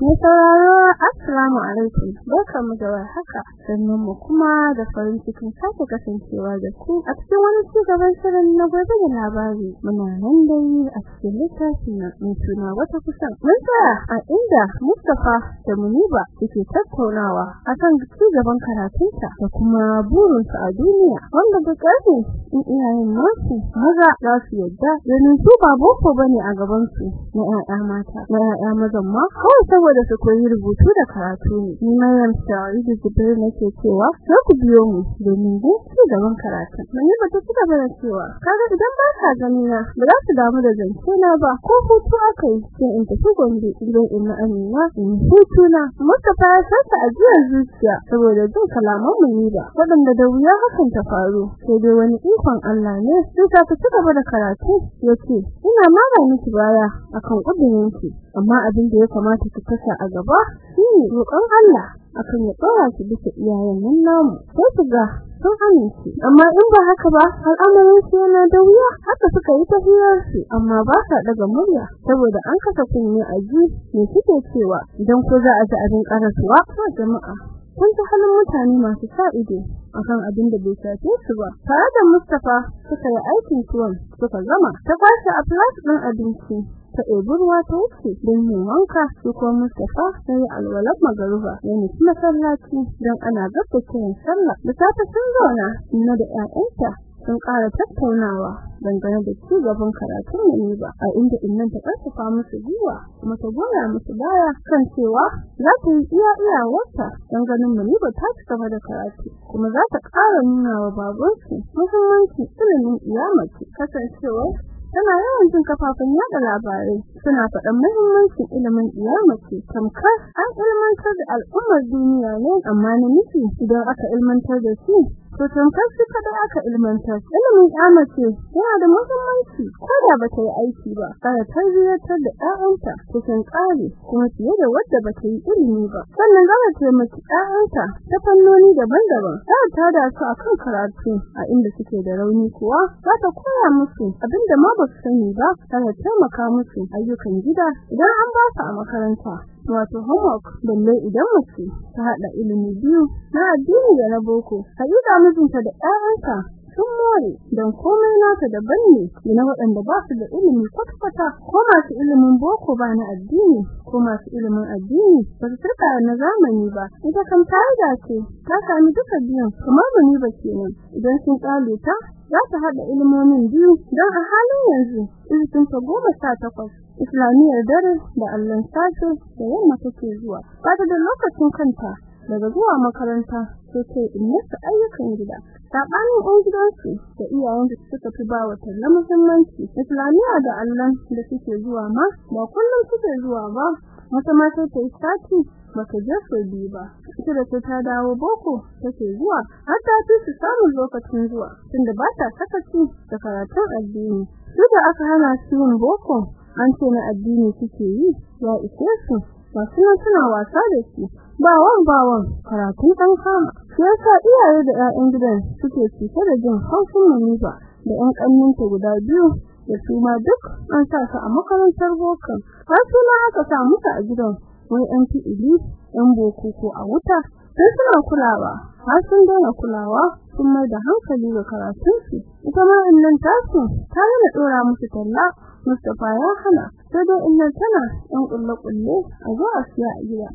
Mai sauraro Assalamu alaikum. Barkamu da warhaka. Sannan mu kuma da farin cikin sake kasancewa da ku a cikin wani cigaban shirin na gobe da labari. Muna nan dai a cikin littafin na suna wata kusan. Mun tsaya a inda Mustafa da Muniba suke tattaunawa akan cigaban karatunta da kuma burinsu a duniya. Wanda da ƙarfi in iyayen nasu maza za su yadda ganin su ba boko ba ne a gaban su na ƴaƴa mata na ƴaƴa mazan ma. Kawai saboda su koyi rubutu da karatu ne. Ni Maryam Sa'id Jibril nake cewa sai ku biyo mu domin dai ci gaban karatu. Mani ba ta ci gaba da cewa? Kaga idan ba ka gani na ba za su damu da zance na ba. Ko hutu aka yi sai in tafi gombe idan in na amina in hutu na. Mustafa ya saka ajiyar zuciya saboda jin kalaman mu ni ba. Waɗanda da wuya hakan ta faru sai dai wani ikon Allah ne sai ta ci gaba da karatu ya ce ina mara miki baya akan kudirinki amma abin da ya kamata ki kasa a gaba shine roƙon Allah akan ya tsora ki bisa iyayen nan namu sai ku ga sun amince. Amma in ba haka ba al'amarin su yana da wuya. Haka suka yi tafiyar su amma ba sa daga murya saboda an kasa kunni a ji me suke cewa. Idan ko za a ji abin karasuwa ko jama'a. Kun ta halin mutane masu sa ido akan abin da bai shafe su ba. Tare da Mustafa suka yi aikin tuwon suka gama. Ta kwashe a plus din abinci. Ta ɗebi ruwa ta wuce don yin wanka su kuma Mustafa sai alwalar magaruba ya nufi masallaci don ana gaba kiran sallah. Da safe sun zauna inna da ƴaƴanta sun ƙara tattaunawa dangane da ci gaban karatun ne ba a inda innan ta ƙarfafa musu gwiwa kuma ta goya musu baya kan cewa za ta yi iya iya wata don ganin mu ba ta ci gaba da karatu kuma za ta ƙara nuna wa babansu muhimmancin ilimin iyamaci kasancewa tana yawan jin kafafen yada labarai suna faɗan muhimmancin ilimin iyamace tamkar an ilmantar da al'ummar duniya ne amma namiji idan aka ilmantar da shi to tamkar shi kada aka ilmantar ilimin iyamace yana da muhimmanci ko da ba ta yi aiki ba kana tarbiyyatar da ƴaƴanta cikin tsari kuma fiye da wadda ba ta yi ilimi ba. Sannan za ta taimaki ta fannoni daban-daban. Za ta da su akan karatu a inda suke da rauni kuwa za ta koya musu abin da ma ba su sani ba tana taimaka musu ayyukan gida. Idan an ba su a makaranta wato homework balle idan mace ta hada ilimi biyu na addini da na boko hakika mijinta da ƴaƴansa sun more don komai nata daban ne na waɗanda ba su da ilimi kwata-kwata. Ko masu ilimin boko ba na addini ko masu ilimin addini ba su turka na zamani ba. Ita kan ta ce ta sami duka biyan kamar mani ba kenan idan sun tsale ta za ta haɗa ilimomin biyu don a halin yanzu ilimin ta goma sha takwas islamiyar dare da allon sashe da yamma take zuwa. Ba ta da lokacin kanta daga zuwa makaranta sai kai in yasa ayyukan gida. Sabanin ɗan gidansu da iyayen da suka fi ba wa talla muhimmanci islamiyya da allon da suke zuwa ma ba kullum suke zuwa ba. Wata ma sai ta yi sati baka je so biyu ba. Ita da ta dawo boko take zuwa. Har ta fi su samun lokacin zuwa tunda ba ta sakaci da karatun addini. Su da aka hana su yin boko an ce na addini suke yi ya ishe su. Ba suna suna wasa da shi. Ba wan ba wan karatun ɗan kama. Shi yasa iyaye da 'ya'yan gidan suke cike da jin haushin maniba da 'yan ƙanninta guda biyu. Da su ma duk an sa su a makarantar bokan har suna aka sa musu a gidan. Wai an fi ili ɗan boko ko a wuta. Sai suna kulawa. Har sun daina kulawa sun mai da hankali ga karatunsu. Ita ma innan tasu ta yana ɗora musu talla. Mustapha ya hana. Sai dai innan tana ɗan ƙulle ƙulle a zo a siya a gida.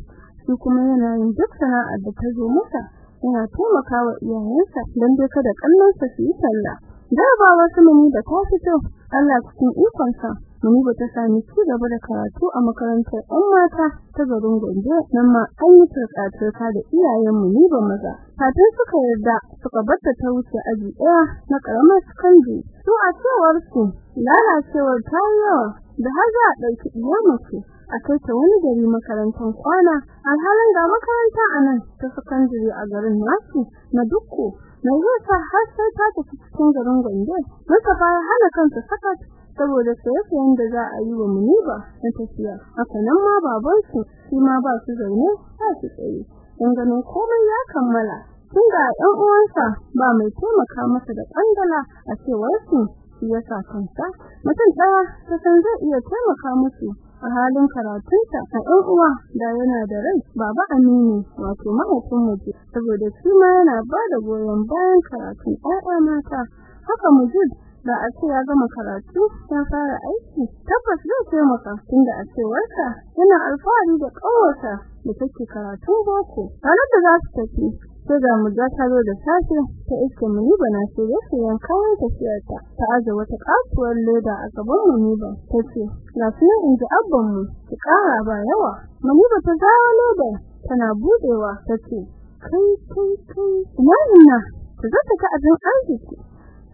Shi kuma yana yin duk sana'ar da ta zo masa. Yana taimakawa iyayensa don dai kada kallonsa su yi talla. Da ba wasu muni da ta fito. Allah cikin ikonsa muni ba ta sami ci gaba da karatu a makarantar ɗan mata ta garin Gombe. Nan ma an yi turka da iyayen muni ba maza. Kafin suka yarda suka barta ta wuce aji ɗaya na ƙaramar sakandare. Su a cewar su lalacewar ta yawa da har za a ɗauki mace a kai ta wani gari makarantar kwana. Alhalin ga makaranta a nan ta sakandare a garin nasu na dukko. Na yasa har sai ta tafi cikin garin Gombe muka fara hana kansa sakat saboda sayen da za a yi wa muniba na tafiya. Haka nan ma babansu shi ma ba su zaune ba su tsaye. Dan ganin komai ya kammala tunda ɗan uwansa ba mai taimaka masa da kandala a cewar su shi yasa kansa. Mutum ɗaya ta san zai iya taimaka musu a halin karatunta a ɗan uwa da yana da rai baba Aminu wato mahaifin mu saboda shi ma yana ba da goyon bayan karatun ƴaƴa mata. Haka mujid da a ce ya gama karatu ya fara aiki tabbas zai taimaka tunda a cewarsa yana alfahari da ƙawarsa da take karatun boko. Ranar da za su tafi sai ga mu ta zo da safe ta iske muni bana sai ya sayan kayan tafiyarta. Ta aje wata kasuwar leda a gaban muni ba. Tace ga sunan inji abban mu ki kara ba yawa. Muni ba ta zawo leda tana budewa tace kai kai kai ina ta zata ka abin arziki.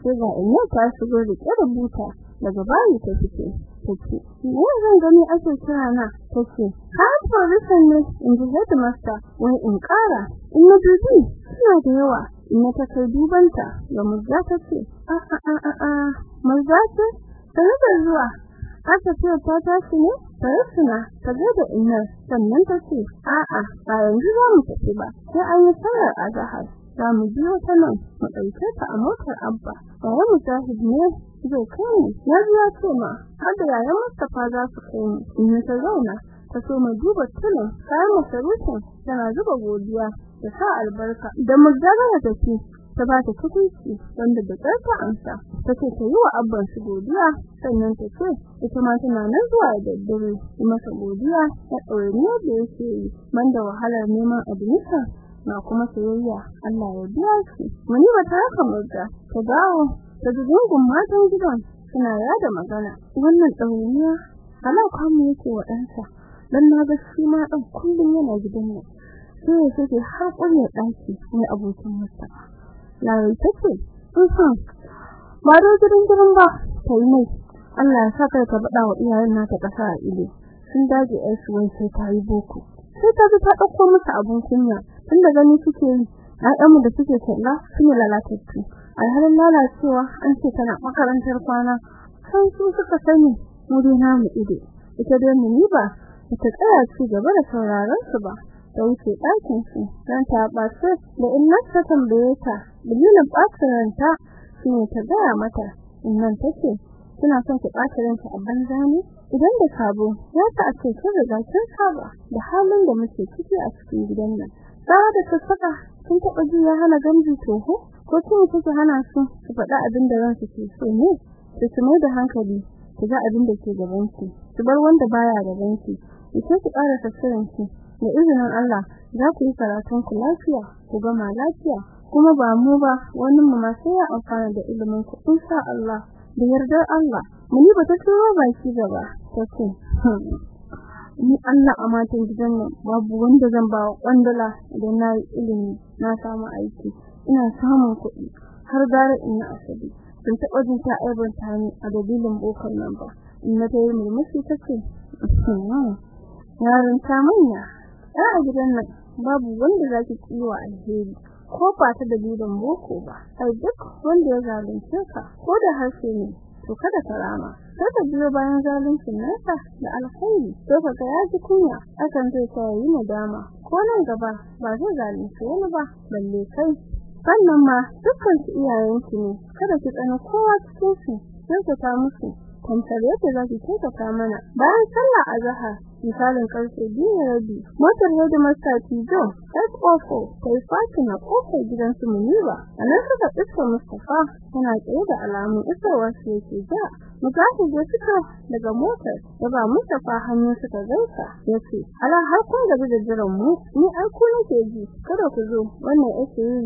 Sai ga ina ta shigo da buta. Daga bayi ta fice tace ne zan gani ake kira na? Tace ka position ne in ji headmaster wai in kara in na dubi suna da yawa. In na ta kai dubanta ga mujja ta ce a a a a a mujja ce? Tare da zuwa. Ka tafiya ta tashi ne tare suna ta ga da inna sannan ta ce a a ba yanzu za mu tafi ba sai an yi sallar azhar za mu biyo ta nan mu ɗauke ta a motar abba. Bayan mujahid ne zai kai mu ya biya ce ma har da za su kai mu in ta zauna ta so mai duba tunan kayan masarufin tana zuba godiya da sa albarka. Da mujahid da tafi ta ba ta kuɗi wanda da ƙarfa amsa. Ta ce ta yi wa abban su godiya sannan ta ce ita ma tana nan zuwa da daddare. Masa godiya ta ɗaure da yake yi banda wahalar neman admission na kuma soyayya. Allah ya biya shi. Muni ba ta haka murda ta dawo. Ta gungun matan gidan suna yada magana. Wannan ɗauniya halaka mu yake wa ɗansa dan na ga shi ma ɗan kullum yana gidan nan. Sai ya ce har ƙunya ɗaki ne abokin Mustafa Lawai tace in san ba da gidan gidan ba kai mai. Allah ya saka ka faɗa wa iyayen nata ƙasa a ido. Sun dage ai su wai sai ta yi boko. Sai ta ga ta ɗauko musu abun kunya. Tunda gani suke yi ƴaƴanmu da suke kalla sun yi lalatattu. Alhalin lalacewa an ce tana makarantar kwana. Sai su suka sani mu dai namu ido. Ita dai mu ba ta tsaya ci gaba da sauraron su ba. Da wuce ɗakin su dan ta ɓace da in ta tambaye ta dalilin ɓacin ranta? Shine ta gaya mata. In nan take kina son ki ɓata ranki a banza ne? Idan da sabo ya ta ce kin riga kin saba da halin da muke ciki a cikin gidan nan. Tsawa da sassaka kin taɓa ji ya hana gamji toho? Ko kin kike hana su su faɗa abin da ransu ke so ne? Ki su mai da hankali ki ga abin da ke gaban ki ki bar wanda baya gaban ki ce ki ƙara tafsirin ki da izinin Allah za ku yi karatun ku lafiya ku gama lafiya. Kuma ba mu ba wani mu ma sai ya amfana da ilimin ku insha Allah. Da yardar Allah. Muni ba ta turo baki gaba tace ni Allah a matan gidan nan babu wanda zan ba kwandala idan na yi ilimi na samu aiki. Ina samun kuɗi har gara ina asabi ban taɓa jin ta aibanta ni a dalilin bokon nan ba. In na tayi murmushi tace yaron ta manya. A gidan nan babu wanda zaki kiwa alheri ko ba ta dalilin boko ba. Sai duk wanda ya zalunce ka ko da harshe ne to kada ka rama. Sai ka biyo bayan zaluncin nasa da alkhairi. To ka ga yaji kunya akan zai sa yi nadama. Ko nan gaba ba zai zalunce wani ba balle kai. Sannan ma dukkan su iyayenki ne. Kada ki tsana kowa cikin su sai ka ta musu. Kwantar yadda za ki kyautata mana. Bayan sallah azhar misalin ƙarfe biyu da rabi motar masta tijo sai kofo sai fatima ƙofar gidansu muniba. A nan suka iska mustafa yana tsaye da alamun isarwa su yake ja. Mujahid ya fito daga motar da ba mustafa hannu suka gaisa. Ya ce ala har kun da jiran mu? Ni ai ku nake ji. Kada ku zo. Wannan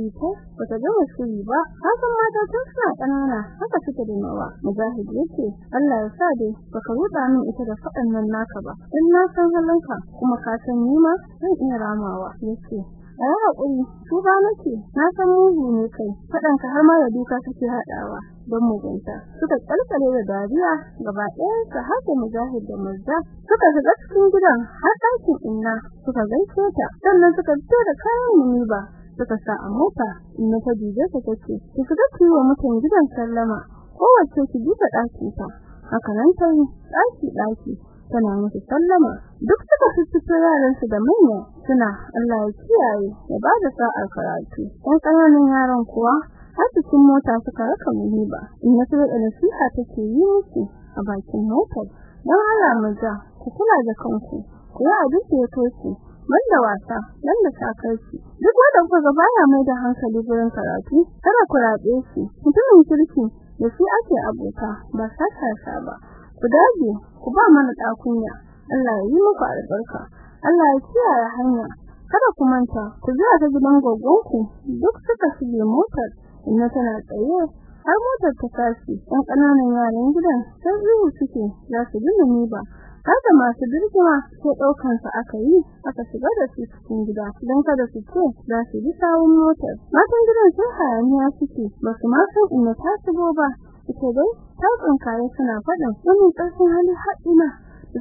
yi ko? Bata gama shiri ba. Hakan mata tun suna ƙanana. Haka suke da nawa. Mujahid ya ce Allah ya sa dai baka ruda min ita da faɗan nan naka ba. In na san halinka kuma ka san ni ma zan iya ramawa. Yace ai haƙuri ba nake. Na san mugu ne kai. Fadan ka har ma da duka kake hadawa don mugunta. Suka kalkale da dariya gaba ɗaya su haka mujahid da murza suka shiga cikin gidan har ɗakin inna. Suka gaishe ta. Sannan suka fito da kayan muniba suka sa a mota inna ta dije ta tace ki shiga kiwo mutum gidan sallama. Kowace ki duka ɗakin ta haka nan ta yi ɗaki ɗaki tana musu sallama duk suka fito yaran su da manya suna Allah ya kiyaye ya ba da sa'ar karatu. Ɗan ƙananan yaran kuwa har cikin mota suka raka ba in ya tsaya da nasiha take yi musu a bakin motar. Dan Allah maza ku kula da kanku ku yi abin da ya toce banda wasa dan da sakarci duk wanda kuka ga baya mai da hankali gurin karatu kada ku rabe shi. Mutumin kirki da shi ake abota ba sasasa ba ku dage ku ba mana dakunya Allah ya yi muku albarka. Allah ya kiyaye hanya. Kada ku manta ku zuwa ta gidan gogonku. Duk suka shige motar inna tana tsaye. Har motar ta tashi ɗan ƙananan yaran gidan sai zuwa suke za su bi ni ba. Kada masu birgima ko ɗaukan su aka yi aka shiga da su cikin gida. Don kada su ce za su bi sawun motar. Matan gidan sun hayaniya suke ba su ma san inda ta shigo ba. Ita dai ta tsinkaye suna faɗin wani ƙarfin hali haɗina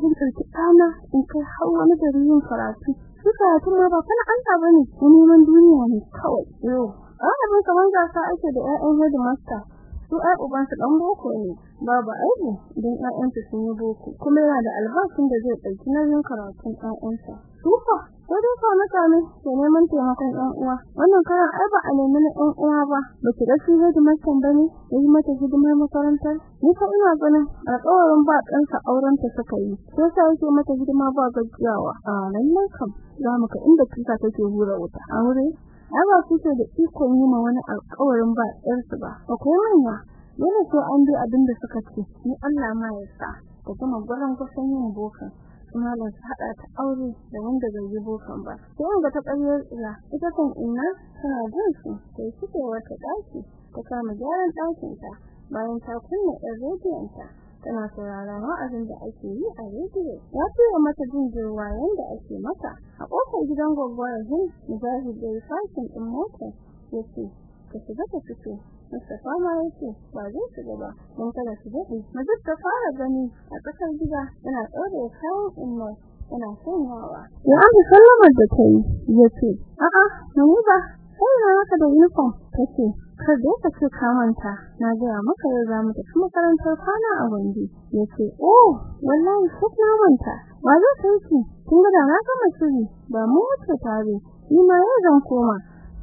zan ɗauki ɗana in kai har wani gari yin karatu. Su karatu ma ba kana an ba ne neman duniya ne kawai. Yau a abin kamar gasa ake da 'ya'yan headmaster. Su ai uban su dan boko ne babu aibu idan ƴaƴan su sun yi boko. Kuma yana da albashin da zai ɗauki nauyin karatun ƴaƴansa. Su fa ko dai fa mutane ke neman taimakon ƴan uwa. Wannan karan ai ba a nemi na ƴan uwa ba. Ba ki ga shi da mutan ba ne yi mata hidimar makarantar? Ni fa ina ganin alƙawarin ba ɗansa auren ta suka yi. Sai sai yake mata hidima ba gajiyawa a nan kam za mu ka inda kisa take hura wuta. Aure? Aba suke da ikon yi ma wani alƙawarin ba ɗansu ba. Akwai manya, dole sai an bi abin da suka ce, ni Allah ma ya sa. Ka kuma gwaran kusan yin bokan. Da su haɗa ta aure da wanda bai yi bokan ba. Sai ga ta ƙaryar ila, ita kan inna tana jin su, sai suke wata ɗaki, ta kama gyaran ɗakinta bayan ta kunna ɗan rediyonta. tana sauraron wa'azin da ake yi a rediyo ya tura mata jin jirwa yanda ake mata a ƙofar gidan gwaggwar hin mujahid da fashin din motar ya ce ka shiga ka fito Mustafa ma ya ce ba zai shiga ba don kada su daɗe. Majid ta fara gani a ƙasar gida yana ɗaure kayan umma yana sanyawa. Ya aka sallamar da ta yi ya ce a'a mani ba sai na haka da uniform. Tace kar da ka ce ka manta na ga maka yau za mu tafi makarantar kwana a Gombe. Yace oh wallahi sai na manta. Ba za ta yi kin ga na gama shiri ba mu wuce tare ni ma yau zan koma.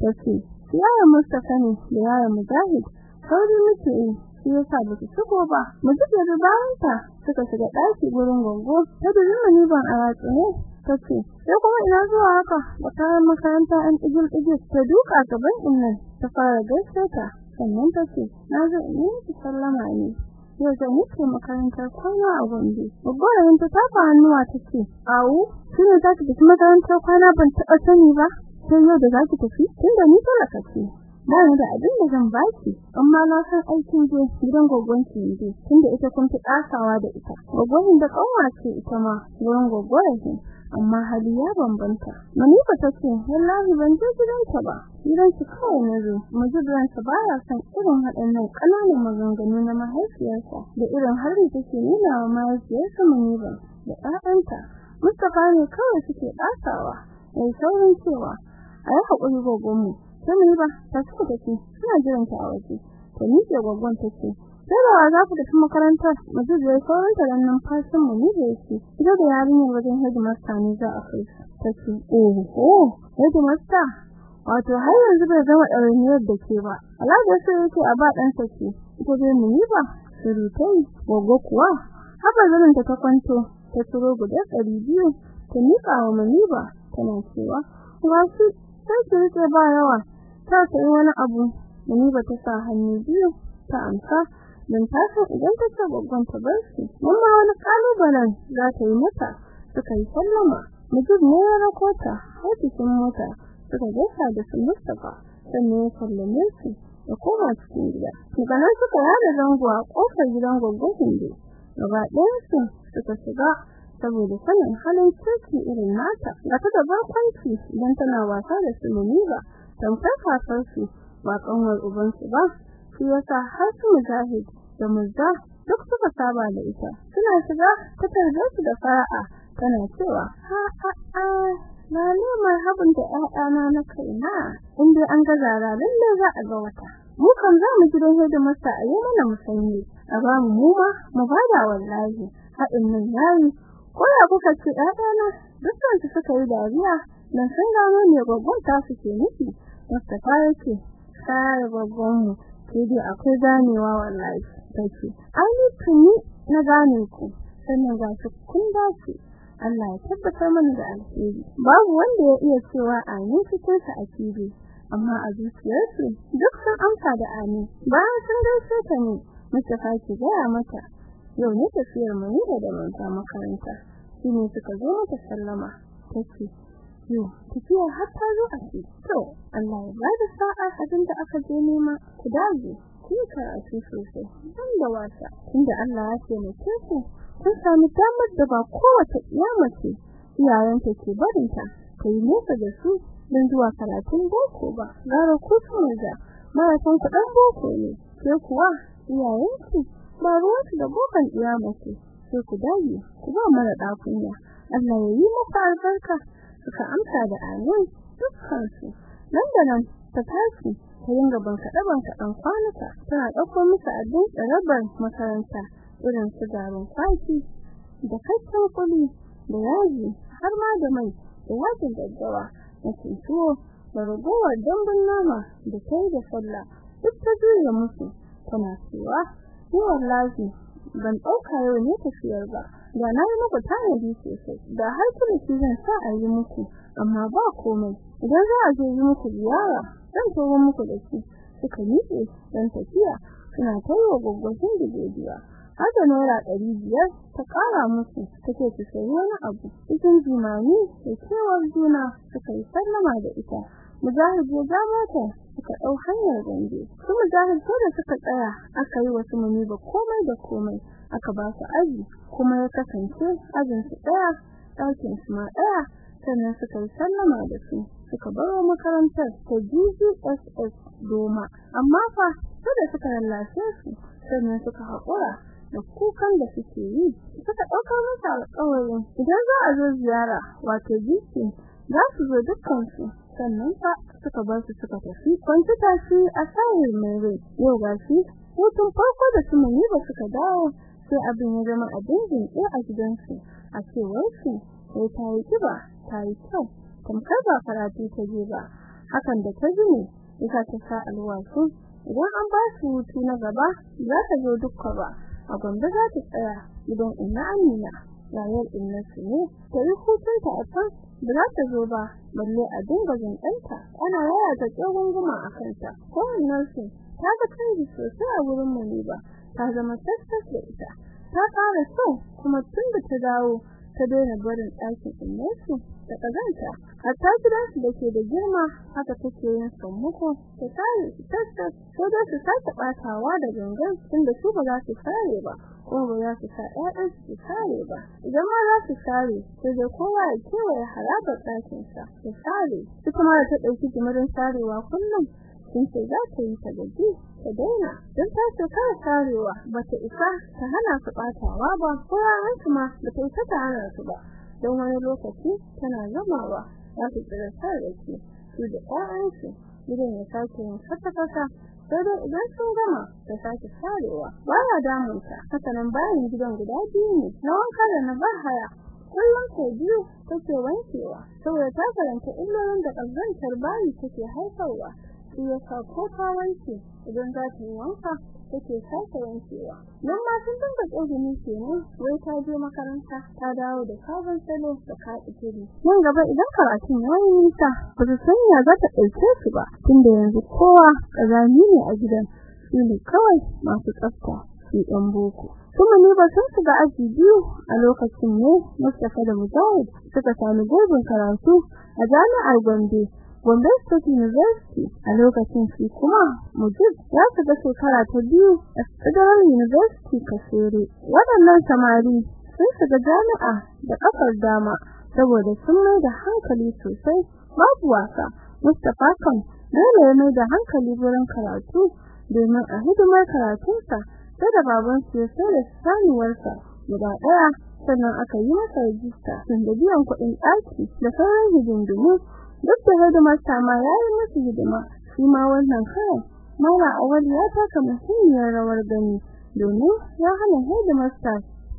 Yace yaya Mustafa ne da yaya Mujahid. Sauri muke yi shi yasa ba su shigo ba. Mu da bayanta suka shiga ɗaki gurin gongo ta dubi mani ban a ratsi ne tace sai kuma ina zuwa haka? Da kayan makaranta an igil igil ta duka gaban innan ta fara gaishe ta. Sannan tace na zo in yi sallama ne. Yau zan yi makarantar kwana a Gombe. Babbar ta tafa hannuwa tace awu shine za ki tafi makarantar kwana? Ban taɓa sani ba. Sai yau da za ki tafi tunda ni talaka ce. Ba ni da abin da zan baki amma na san aikin je gidan gogonki ne tunda ita kun fi kasawa da ita. Gogon da kanwa ce ita ma gurin gogon amma hali ya bambanta. Manifa tace wallahi ban je gidanta ba gidan su kawai na zo. Mujibran sa baya san irin haɗannan ƙananan maganganu na mahaifiyarsa da irin harin take nuna wa mahaifiyarsa Manifa da ƴaƴanta. Mustafa ne kawai suke ɗasawa mai saurin cewa a yi haƙuri gogonmu. Sai Manifa ta suka tafi suna jiran ta a waje. Ta miƙe gogon tace sai da za ku tafi makarantar zai sauran ta nan fashin mu ne da yake. Ita da yarinyar wajen headmaster ne za a kai ta. Ce oh oh headmaster? Wato har yanzu bai zama ɗawainiyar da ke ba. Alaƙar sai yake a ba ɗan ce. Ita dai mu yi ba surutai gogo kuwa. Haka zanin ta ta kwanto ta turo guda ɗari biyu ta miƙa wa maniba tana cewa wasu sai ki riƙe ba yawa. Ta sayi wani abu maniba ta sa hannu biyu ta amsa. Don ta san idan ta ce babban ta bar shi amma wani kalubalen za ta yi mata. Suka yi sallama. Mujib ne ya rako ta har cikin mota. Suka gaisa da su Mustafa sannan ya sallame su da koma cikin gida. Daga nan suka yada zango a ƙofar gidan gwaggon Hinde gaba ɗayan su suka shiga saboda sanin halin kirki irin nata ga ta da barkwanci idan tana wasa da su Muniba tamkar ƙasar su ba kanwar ubansu ba. Shi yasa har su mujahid da muzza duk suka saba da ita. Suna shiga ta tarbe su da fara'a tana cewa ha ha ha na ne marhaban da ƴaƴana na kaina in dai an ga zara lalle za a ga wata. Mu kan za mu gidan da masa a yi mana musanyi a ba mu mu ma mu ba da wallahi. Haɗin nan yayi ko ya kuka ce ɗana dukkan su suka yi dariya dan sun gano ne gwaggon ta su ke nufi. Mustafa yake sai gwaggon mu ke dai akwai ganewa wallahi take ai tuni na gane ku sannan ga su kun dace Allah ya tabbatar mana da alheri. Babu wanda ya iya cewa amin cikin sa akidi amma a zuciyarsu duk sun amsa da amin. Bayan sun gaishe ta ne Mustafa ki gaya mata yau ne tafiyar mu ne da manta makaranta. Shine suka zo mata sallama. Tace yo tafiya har ta zo a ce. To Allah ya ba da sa'a abin da aka je nema. Ku dage ku karatu sosai. Dan da wasa. Tunda Allah ya ce muke ku kun sami damar da ba kowace iyama ce iyayenta ke barinta. Ta yi nesa da su don zuwa karatun boko ba. Gara ku sun da marafin kuɗin boko ne. Ke kuwa iyayenki ba ruwansu da bokan iyama ce sai ku dage ku ba mara ɗakunya Allah ya yi maka albarka suka amsa da amin dukkan su nan da nan ta tashi ta ringa banka daban kaɗan kwanuka tana ɗauko musu abin tsarabar makaranta irin su garin kwaki da kaccen kuli da yaji har ma da mai da yajin daddawa da tuwo da ragowar dambun nama da kai da sallah. Duk ta juya musu tana cewa ni wallahi ban ɗauka yau ne tafiyar ba. Da na yi muku tanadi sosai. Da har kulki zan sa a yi muku. Amma ba komai. Idan za a je yi muku ziyara zan tawo muku da shi. Suka miƙe dan tafiya. Suna tawo gwaggwashin da godiya har da naira ɗari biyar ta ƙara musu. Take su sayi wani abu. Cikin jimani da kewar juna suka yi sallama da ita. Mujahid ya ja mota suka ɗau hanyar gombe su mujahid ko da suka tsaya aka yi wasu muni ba komai da komai aka ba su aji kuma ya kasance ajin su ɗaya ɗakin su ma ɗaya sannan suka yi sallama da su suka baro makarantar ta GGSS Doma amma fa da suka lallashe su sannan suka haƙura da kukan da suke yi suka ɗaukar masa alƙawarin idan za a zo ziyara wato biki za su zo dukkan su sannan fa suka bar su suka tafi. Kwanci tashi a sahil mai rai. Yau ga shi hutun farko da su mai ba suka dawo sai abin ya zama abin jinƙi a gidansu. A cewar su sai ta yi kiba ta yi kyau tamkar ba karatu ta je ba. Hakan da ta ji ita ta sa alwasu idan an ba su hutu na gaba za ta zo dukka ba a gombe za ta tsaya idan ina amina yayar inna su ne. Ta yi hutun ta a can ba za ta zo ba balle a dinga ɗanta ana yaya ta tsohon guma a kanta. Kowannen su ta ga canji sosai a wurin mu ba. Ta zama sassas da ita. Ta ƙara so kuma tun da ta dawo ta daina barin ɗakin innesu da ƙazanta. Hatta gidansu da ke da girma haka take yin sammako. Ta kare su ko da su sake ɓatawa da gangan tunda su ba za su kare ba. Kuma ba za su sa su kare ba idan ma za su kare sai da kowa ya kewaye harabar ɗakinsa ya kare ita ma da ta ɗauki jimirin sarewa kullum sun ce za ta yi ta gaji ta daina. Don ta ce kar karewa ba ta isa ta hana su ɓatawa ba ko yaransu ma ba ta isa ta hana su ba. Don wani lokaci tana gamawa za su tsira sarrafi su da ƴaƴansu gidan ya sake yin kasa-kasa sai dai idan sun gama ta sake sarewa ba ya damunta haka nan bayan gidan guda biyu ne na wanka da na bahaya kullum sau biyu take wankewa saboda ta karanta illolin da ƙazantar bayi take haifarwa shi yasa ko ta wanke idan za ta yi wanka take sake wankewa nan ma sun dinga tsogini kenan wai ta je makaranta ta dawo da sabon salo da kaɗi kiri nan gaba idan karatun ya yi nisa ba su sanya za ta ɗauke su ba tunda yanzu kowa ƙazami ne a gidan. Su ne kawai masu tsafta su ɗan boko. Kuma ne ba sun shiga aji biyu a lokacin ne Mustafa da Mujahid suka sami gurbin karatu a jami'ar Gombe. Gombe State University a lokacin shi kuma Mujib ya shiga shekara ta biyu a Federal University Kasere. Waɗannan samari sun shiga jami'a da kafar dama saboda sun mai da hankali sosai. Babu wasa. Mustafa kan dole ya mai da hankali wurin karatu domin a hidimar karatunsa sai da baban su ya sai da sanuwarsa guda ɗaya. Sannan aka yi masa rajista sun da biyan kuɗin ɗaki da sauran hidindimu duk da hidimar sama ya yi musu hidima shi ma wannan kayan mara awal ya taka muhimmiyar rawar gani domin ya hana hidimar sa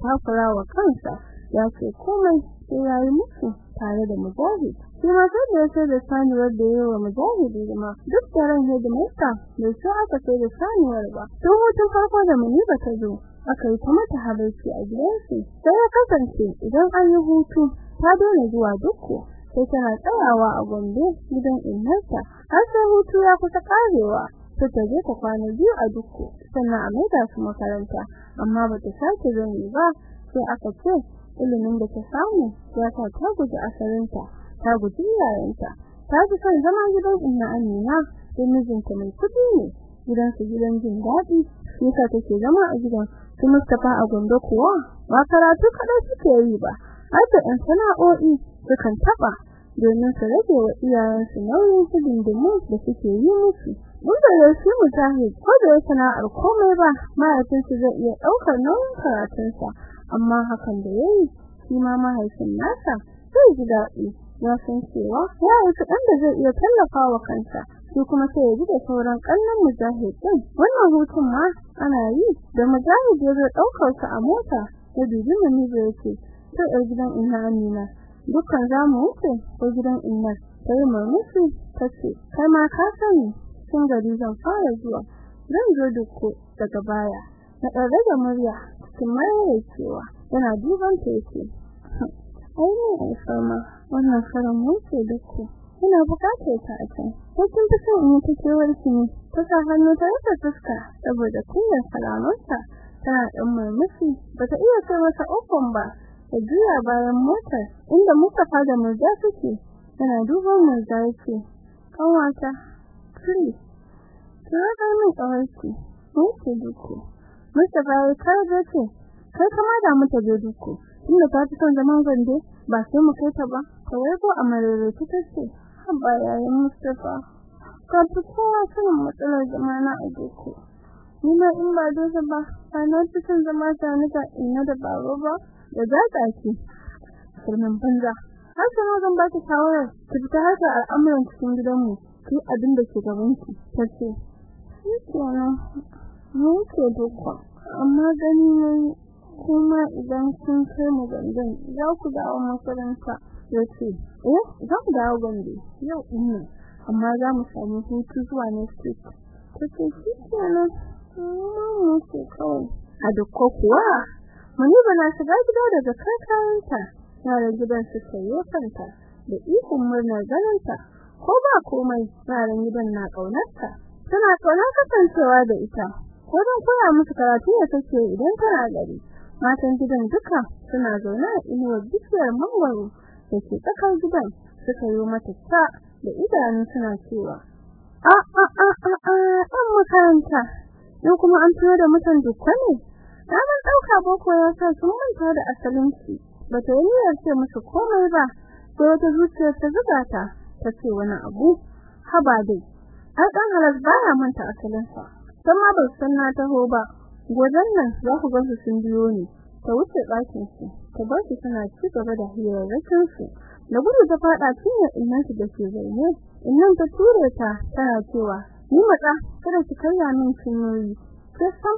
takura wa kansa. Ya ce komai sai yayi musu tare da mujahid. Shi ma sai da sai da sanuwar da yawa mujahid ma duk da ran hidimarsa bai so aka sai da sanuwar ba. To hutun farko da ba ta zo aka yi ta mata halarci a gidansu. Sai ya kasance idan an yi hutu ta daina zuwa dukku sai tana tsayawa a gombe gidan innarta. Har sai hutu ya kusa karewa ta je ta kwana biyu a dukku sannan a maida su makaranta. Amma ba ta sake zani ba sai aka ce ilimin da ta samu ya sa ta guji asalinta ta guji yayanta ta ji son zama gidan inna amina don mijinta mai kuɗi ne gidan su gidan jin daɗi ta take zama a gidan. Su Mustapha a Gombe kuwa ba karatu kadai suke yi ba har da ɗan sana'o'i. Sukan taɓa domin su rage wa iyayensu nauyin hidindimu da suke yi musu. Mun da yaushe mujahid ko da ya sana'ar komai ba mahaifinsu zai iya ɗaukar nauyin karatunsa amma hakan da yayi shi ma mahaifin nasa zai ji daɗi. Ya san cewa ya yi kaɗan da zai iya tallafa wa kansa shi kuma sai ya ji da sauran kallon mujahid din wannan hutun ma ana yi da mujahid ya zo ɗaukar a mota ya dubi mani da yake to a gidan inna amina? Dukkan za mu wuce ko gidan inna sai murmushi tace kai ma ka sani cikin gari zan fara zuwa. Zan zo dukku daga baya. Na ɗaure da murya cikin mai cewa yana duban ta ai ne sama wannan karan muke dukku ina buƙatar ta a ko kin fi son in ta kewarki ne. Ta sa hannu ta rufe fuska saboda kunyar kalamansa tana ɗan murmushi bata iya kai masa ofan ba. Ta juya bayan motar inda Mustafa da Murja suke. Tana duban Murja yake kanwata kiri kira da min kawarki mun ce duku. Mustafa ya karɓe ce kai kama da mu ta duku inda ta fi son zaman gande ba sai mu kai ta ba. Kawai ko amarere ta ce haba yayin Mustafa ka fi kowa matsalar zamana a duku. Ni ma in ba dole ba ba na zama tare da ina da baba ba. Da zaka ki kurmin banza. Har sai zan ba ki shawara ki fita haka al'amuran cikin gidanmu ki abin da ke gaban ki. Tace kenan mu ke dukwa amma gani ne kuma idan kun kai mu gangan za ku dawo makaranta. Yace eh za ku dawo gande yau ina amma za mu samu hutu zuwa next week. Tace shi kenan mu ke kawai. A dukko kuwa? Mani bana shiga gida daga kakayanta yaran gidan suka yi kanta da ikon murnar ganinta. Ko ba komai yaran gidan na kaunarta tana ƙaunar kasancewa da ita. Ko don koya musu karatu da take idan tana gari. Matan gidan duka suna zaune a inuwar bishiyar mangwaro da ke tsakar gidan. Suka yi mata ta da idanu suna cewa a a a a a ɗan makaranta. Yau kuma an tura da mutan dukka ne? Ranar ɗauka boko ya sa sun manta da asalinci ba ta yi niyyar ce musu komai ba sai wata zuciyar ta zuga ta ta ce wani abu. Haba dai ai ɗan halas baya manta asalinsa. Sama ba san na taho ba. Godan nan za ku gansu sun biyo ni. Ta wuce ɗakin su ta bar su suna ci gaba da hirarrakin su da gudu ta faɗa cinyar innan su da ke zaune. Innan ta ture ta tana cewa ni matsa kada ki karya min cinyoyi. Sai san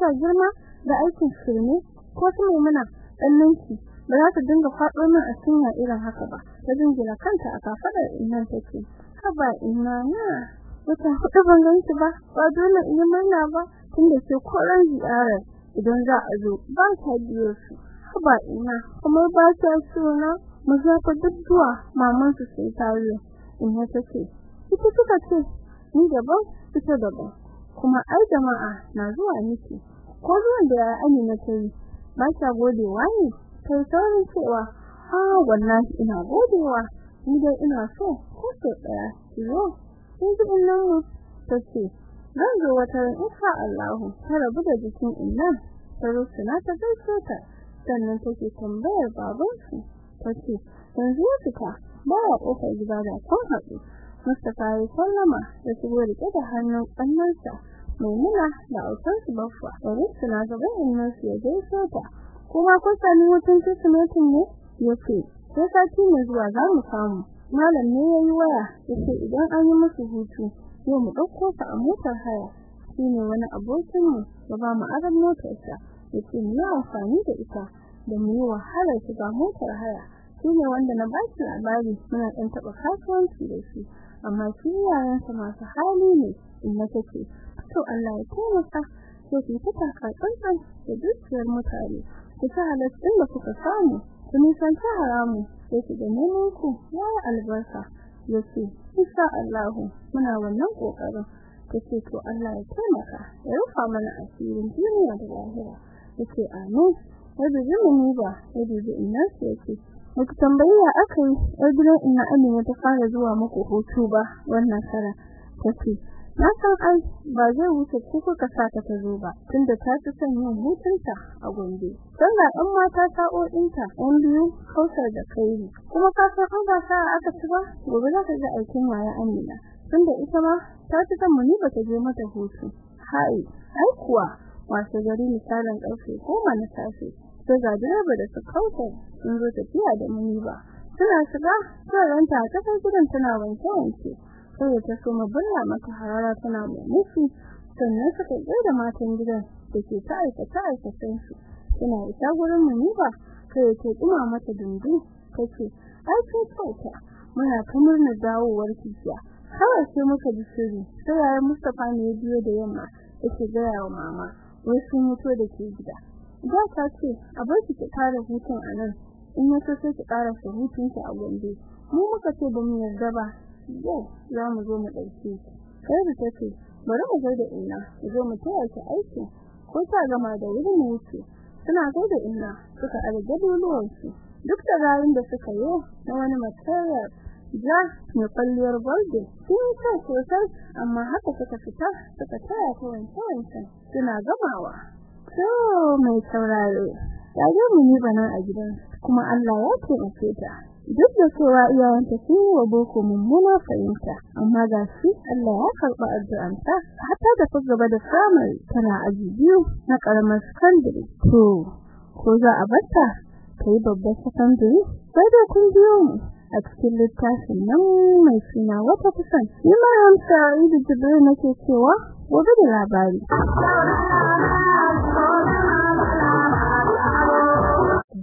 ta girma da aikin shirme ko su mai mana ɗannanki ba za ta dinga faɗo min a cinya irin haka ba. Ta dingina kanta a kafaɗar innan take. Haba inna na wata huɗu ban ganki ba ba dole in yi ba tunda ke koran ziyarar idan za a zo ba ta biyo su. Haba ina kuma ba ta suna mu zafa duk zuwa maman su sai tare inna take ita suka ce ni daban ita daban kuma ai jama'a na zuwa miki. Ko zuwan da ya amina ta yi ba ta godewa ne? Kai saurin cewa ha wallahi ina godewa. Ni dai ina so ko so ɗaya yo yanzu innan mu tace zan zo wata insha Allah ta rabu da jikin innan ta rusuna ta gaishe ta. Sannan take tambayar baban su tace yanzu ya fita ba ya ƙofar gida da kun haɗu. Mustafa ya sallama da shigo riƙe da hannun ƙannansa. Maimuna da autar su baffa da rusuna gaban innan su ya gaishe ta. Kuma kun sami hutun Kirsimetin ne? Yace sai sati mai zuwa za mu samu. Malam ne yayi waya ya ce idan an yi musu hutu yau mu ɗauko ta a motar haya. Shine wani abokin mu ya ba mu aran motar sa ya ce mu amfani da ita da mu yi wahalar shiga motar haya. Shine wanda na ba shi labari muna ɗan taɓa kasuwanci da shi. Amma shi yayansa masu hali ne in na take. To Allah ya taimaka sai ku ta taka tsantsan da dukiyar mutane ku ta halattun da kuka samu ku nisan ta haramu sai ku ga neman ku ya albarka. Yace insha Allah muna wannan ƙoƙarin kace to Allah ya taimaka ya rufa mana asirin duniya da lahira. Yace amin. Yadda zai ba yadda zai ina ya ce muku tambaya akai gidan ina Amina ta fara zuwa muku hutu ba wannan kara tace na san ai ba zai wuce ko kuka saka ta zo ba tunda ta fi son yin hutunta a gombe. Sallah ɗan mata sa'o'inta ɗan biyu kausar da kairi kuma ka san an ba sa aka ci ba gobe za ka ga aikin waya Amina. Tunda ita ma ta ci kan muni ba ta je mata hutu. Hai ai kuwa wasu gari misalin ƙarfe goma na safe sai ga direba da su kautar sun zo tafiya da muni ba. Suna shiga ranta a ƙasar gidan tana wanke wanke sai ta so mabulla maka harara tana musu sannan suka yi da matan gidan da ke ta aikata aikatan su suna isa gurin muni ba sai ta kuma mata dundu kace ai sai kauta muna kamar na dawowar kiya kawai sai muka ji shiri sai yayin Mustafa ne biyo da yamma yake gaya wa mama wai sun mutu da ke gida. Da ta ce a bar ki ta kare hutun a nan in ya so sai ki ƙara hutun ki a gombe. Mu muka ce ba mu yarda ba yau za mu zo mu ɗauke ki kai da ta ce bari mu zo da ina zo mu taya ki aiki. Ko ta gama da wuri mu wuce suna zo da ina suka arga doluwansu duk da rayun da suka yi na wani material ja mai kwalliyar golde sun sa sosai amma haka suka fita suka taya ta wancan suna gamawa. To mai saurare ya ga mu ni bana a gidan kuma Allah ya taimake ta. Duk da cewa iyayenta sun yi wa boko mummuna fahimta amma ga shi Allah ya karɓa addu'anta hatta da ta gaba da samun tana aji biyu na karamar secondary to ko za a barta ta? Yi babbar secondary sai da kun biyo mu a cikin littafin nan mai suna wata kusan. Ni ma hamsa idu jibril nake cewa gobe da labari.